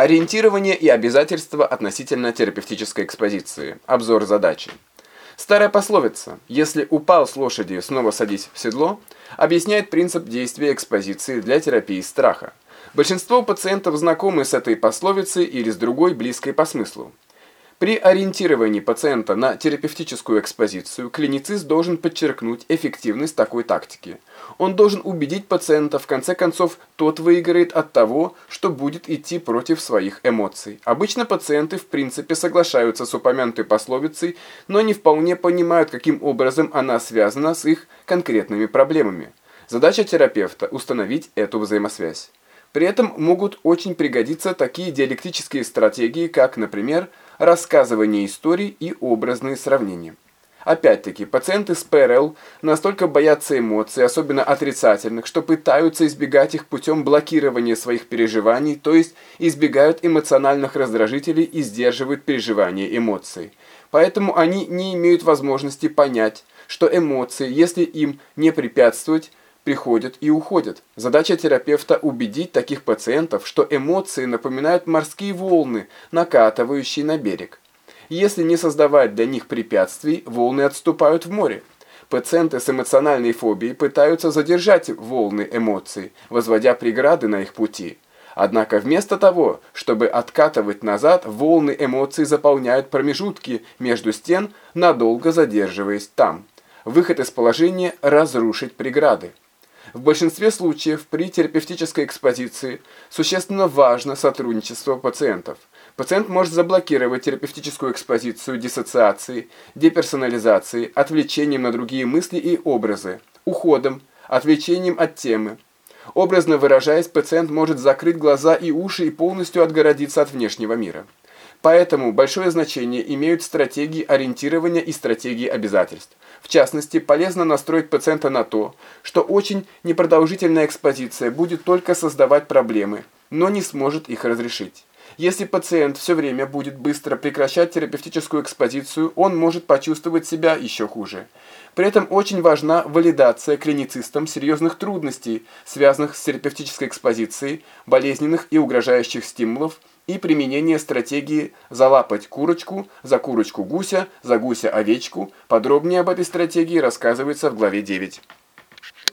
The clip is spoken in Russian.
Ориентирование и обязательства относительно терапевтической экспозиции. Обзор задачи. Старая пословица «если упал с лошади, снова садись в седло» объясняет принцип действия экспозиции для терапии страха. Большинство пациентов знакомы с этой пословицей или с другой, близкой по смыслу. При ориентировании пациента на терапевтическую экспозицию клиницист должен подчеркнуть эффективность такой тактики. Он должен убедить пациента, в конце концов, тот выиграет от того, что будет идти против своих эмоций. Обычно пациенты в принципе соглашаются с упомянутой пословицей, но не вполне понимают, каким образом она связана с их конкретными проблемами. Задача терапевта – установить эту взаимосвязь. При этом могут очень пригодиться такие диалектические стратегии, как, например, рассказывание историй и образные сравнения. Опять-таки, пациенты с ПРЛ настолько боятся эмоций, особенно отрицательных, что пытаются избегать их путем блокирования своих переживаний, то есть избегают эмоциональных раздражителей и сдерживают переживания эмоций. Поэтому они не имеют возможности понять, что эмоции, если им не препятствовать, приходят и уходят. Задача терапевта убедить таких пациентов, что эмоции напоминают морские волны, накатывающие на берег. Если не создавать для них препятствий, волны отступают в море. Пациенты с эмоциональной фобией пытаются задержать волны эмоций, возводя преграды на их пути. Однако вместо того, чтобы откатывать назад, волны эмоций заполняют промежутки между стен, надолго задерживаясь там. Выход из положения – разрушить преграды. В большинстве случаев при терапевтической экспозиции существенно важно сотрудничество пациентов. Пациент может заблокировать терапевтическую экспозицию диссоциацией, деперсонализацией, отвлечением на другие мысли и образы, уходом, отвлечением от темы. Образно выражаясь, пациент может закрыть глаза и уши и полностью отгородиться от внешнего мира. Поэтому большое значение имеют стратегии ориентирования и стратегии обязательств. В частности, полезно настроить пациента на то, что очень непродолжительная экспозиция будет только создавать проблемы, но не сможет их разрешить. Если пациент все время будет быстро прекращать терапевтическую экспозицию, он может почувствовать себя еще хуже. При этом очень важна валидация клиницистом серьезных трудностей, связанных с терапевтической экспозицией, болезненных и угрожающих стимулов, и применение стратегии «залапать курочку», «за курочку гуся», «за гуся овечку». Подробнее об этой стратегии рассказывается в главе 9.